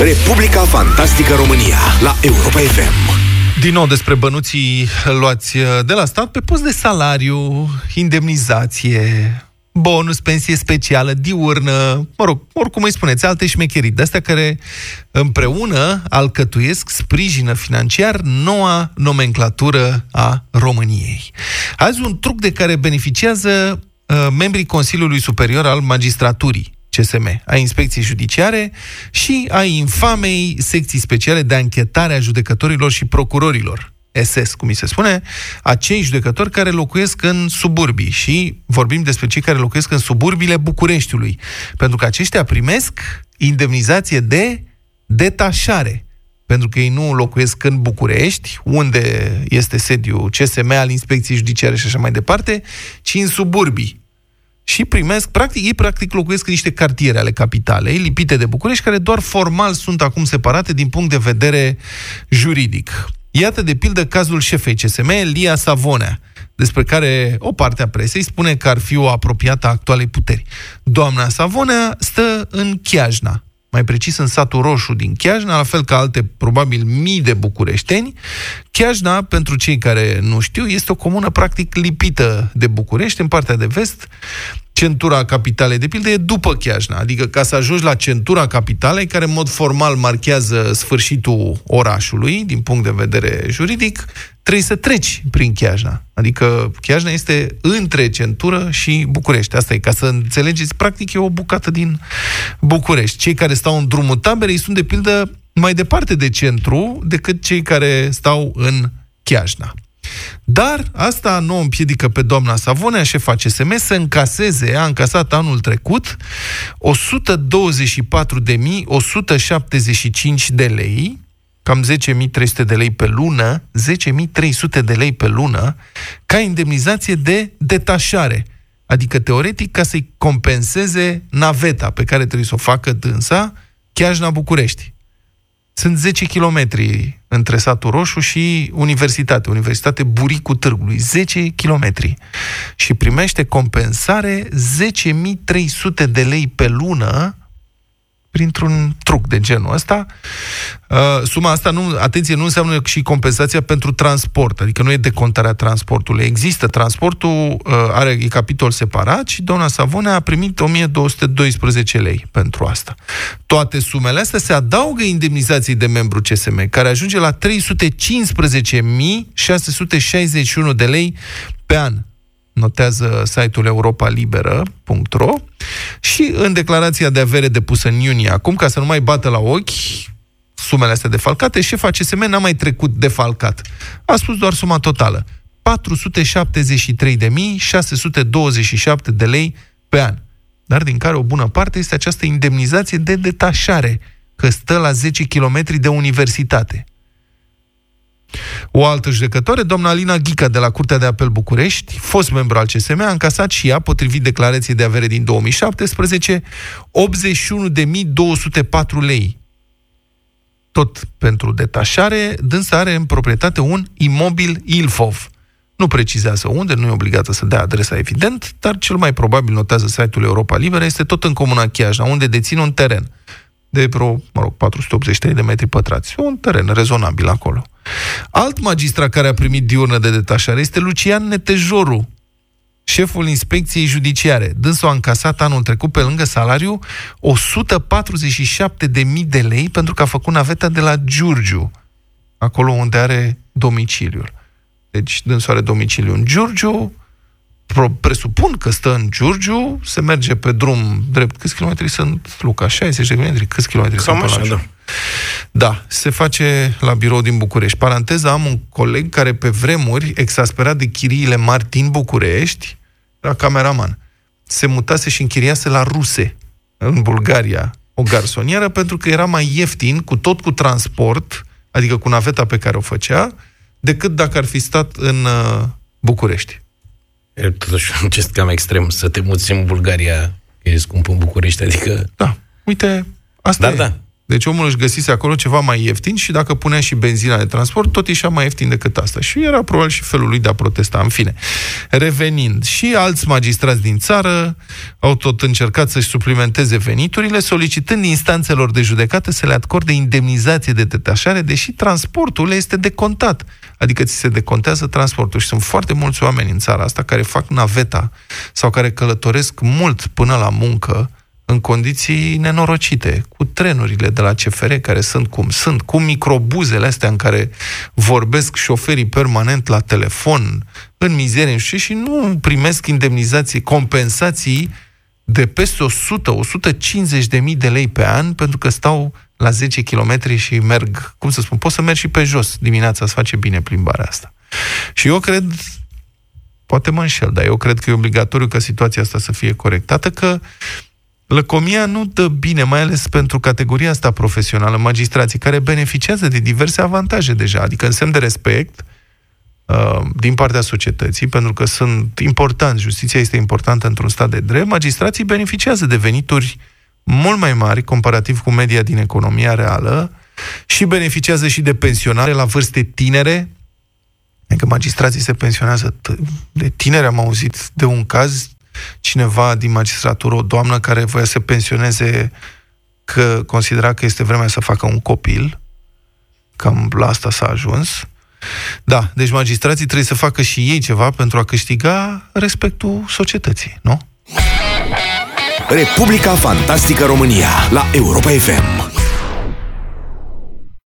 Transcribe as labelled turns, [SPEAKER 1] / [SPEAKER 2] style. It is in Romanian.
[SPEAKER 1] Republica Fantastică România la Europa FM.
[SPEAKER 2] Din nou despre bănuții luați de la stat pe post de salariu, indemnizație, bonus, pensie specială, diurnă, mă rog, oricum îi spuneți, alte șmecherii, de astea care împreună alcătuiesc, sprijină financiar noua nomenclatură a României. Azi un truc de care beneficiază uh, membrii Consiliului Superior al Magistraturii, CSM, a inspecției judiciare și a infamei secții speciale de anchetare a judecătorilor și procurorilor, SS, cum mi se spune, acei judecători care locuiesc în suburbii. Și vorbim despre cei care locuiesc în suburbiile Bucureștiului, pentru că aceștia primesc indemnizație de detașare pentru că ei nu locuiesc în București, unde este sediul CSM al Inspecției Judiciare și așa mai departe, ci în suburbii și primesc, practic, ei practic locuiesc în niște cartiere ale capitalei, lipite de București, care doar formal sunt acum separate din punct de vedere juridic. Iată, de pildă, cazul șefei CSM, Lia Savonea, despre care o parte a presei spune că ar fi o apropiată a actualei puteri. Doamna Savonea stă în Chiajna, mai precis în satul roșu din Chiajna, la fel ca alte, probabil, mii de bucureșteni. Chiajna, pentru cei care nu știu, este o comună practic lipită de București, în partea de vest, centura capitalei, de pildă, e după Chiajna. Adică ca să ajungi la centura capitalei, care în mod formal marchează sfârșitul orașului, din punct de vedere juridic, trebuie să treci prin Chiajna. Adică Chiajna este între centură și București. Asta e, ca să înțelegeți, practic e o bucată din București. Cei care stau în drumul taberei sunt, de pildă, mai departe de centru decât cei care stau în Chiajna. Dar asta nu o împiedică pe doamna Savonea, șefa CSM, să încaseze, a încasat anul trecut, 124.175 de lei, cam 10.300 de lei pe lună, 10.300 de lei pe lună, ca indemnizație de detașare. Adică, teoretic, ca să-i compenseze naveta pe care trebuie să o facă dânsa, Chiajna București. Sunt 10 kilometri între satul Roșu și universitate, Universitate Buricu Târgului, 10 kilometri. Și primește compensare 10.300 de lei pe lună printr-un truc de genul ăsta. Uh, suma asta, nu, atenție, nu înseamnă și compensația pentru transport, adică nu e decontarea transportului. Există transportul, uh, are e capitol separat și doamna Savone a primit 1212 lei pentru asta. Toate sumele astea se adaugă indemnizației de membru CSM, care ajunge la 315.661 de lei pe an notează site-ul europaliberă.ro și în declarația de avere depusă în iunie acum, ca să nu mai bată la ochi sumele astea defalcate, șefa CSM n-a mai trecut defalcat. A spus doar suma totală. 473.627 de lei pe an. Dar din care o bună parte este această indemnizație de detașare, că stă la 10 km de universitate. O altă judecătoare, doamna Alina Ghica de la Curtea de Apel București, fost membru al CSM, a încasat și ea, potrivit declarației de avere din 2017, 81.204 lei. Tot pentru detașare, dânsa are în proprietate un imobil Ilfov. Nu precizează unde, nu e obligată să dea adresa, evident, dar cel mai probabil notează site-ul Europa Liberă, este tot în comuna Chiajna, unde deține un teren de vreo, mă rog, 483 de metri pătrați. Un teren rezonabil acolo. Alt magistrat care a primit diurnă de detașare este Lucian Netejoru, șeful inspecției judiciare. Dânsul a încasat anul trecut pe lângă salariu 147.000 de lei pentru că a făcut naveta de la Giurgiu, acolo unde are domiciliul. Deci dânsul are domiciliu în Giurgiu, presupun că stă în Giurgiu, se merge pe drum drept. Câți kilometri sunt, Luca? 60 de kilometri? Câți kilometri
[SPEAKER 3] Cam
[SPEAKER 2] sunt
[SPEAKER 3] așa,
[SPEAKER 2] până la
[SPEAKER 3] da.
[SPEAKER 2] Da, se face la birou din București. Paranteza, am un coleg care pe vremuri, exasperat de chiriile mari din București, era cameraman. Se mutase și închiriase la ruse, în Bulgaria, o garsonieră, pentru că era mai ieftin, cu tot cu transport, adică cu naveta pe care o făcea, decât dacă ar fi stat în uh, București.
[SPEAKER 3] E totuși un gest cam extrem să te muți în Bulgaria, că e scump în București, adică...
[SPEAKER 2] Da, uite, asta
[SPEAKER 3] Dar
[SPEAKER 2] e.
[SPEAKER 3] da,
[SPEAKER 2] Deci omul își găsise acolo ceva mai ieftin și dacă punea și benzina de transport, tot ieșea mai ieftin decât asta. Și era probabil și felul lui de a protesta. În fine, revenind, și alți magistrați din țară au tot încercat să-și suplimenteze veniturile, solicitând instanțelor de judecată să le acorde indemnizație de detașare, deși transportul este decontat. Adică ți se decontează transportul. Și sunt foarte mulți oameni în țara asta care fac naveta sau care călătoresc mult până la muncă, în condiții nenorocite, cu trenurile de la CFR care sunt cum sunt, cu microbuzele astea în care vorbesc șoferii permanent la telefon, în mizerie și, și nu primesc indemnizații, compensații de peste 100-150 de mii de lei pe an pentru că stau la 10 km și merg, cum să spun, pot să merg și pe jos dimineața, să face bine plimbarea asta. Și eu cred, poate mă înșel, dar eu cred că e obligatoriu ca situația asta să fie corectată, că Lăcomia nu dă bine, mai ales pentru categoria asta profesională, magistrații, care beneficiază de diverse avantaje deja, adică în semn de respect uh, din partea societății, pentru că sunt importanți, justiția este importantă într-un stat de drept, magistrații beneficiază de venituri mult mai mari comparativ cu media din economia reală și beneficiază și de pensionare la vârste tinere, Adică magistrații se pensionează de tineri. Am auzit de un caz cineva din magistratură, o doamnă care voia să pensioneze că considera că este vremea să facă un copil. Cam la asta s-a ajuns. Da, deci magistrații trebuie să facă și ei ceva pentru a câștiga respectul societății, nu?
[SPEAKER 1] Republica Fantastică România la Europa FM.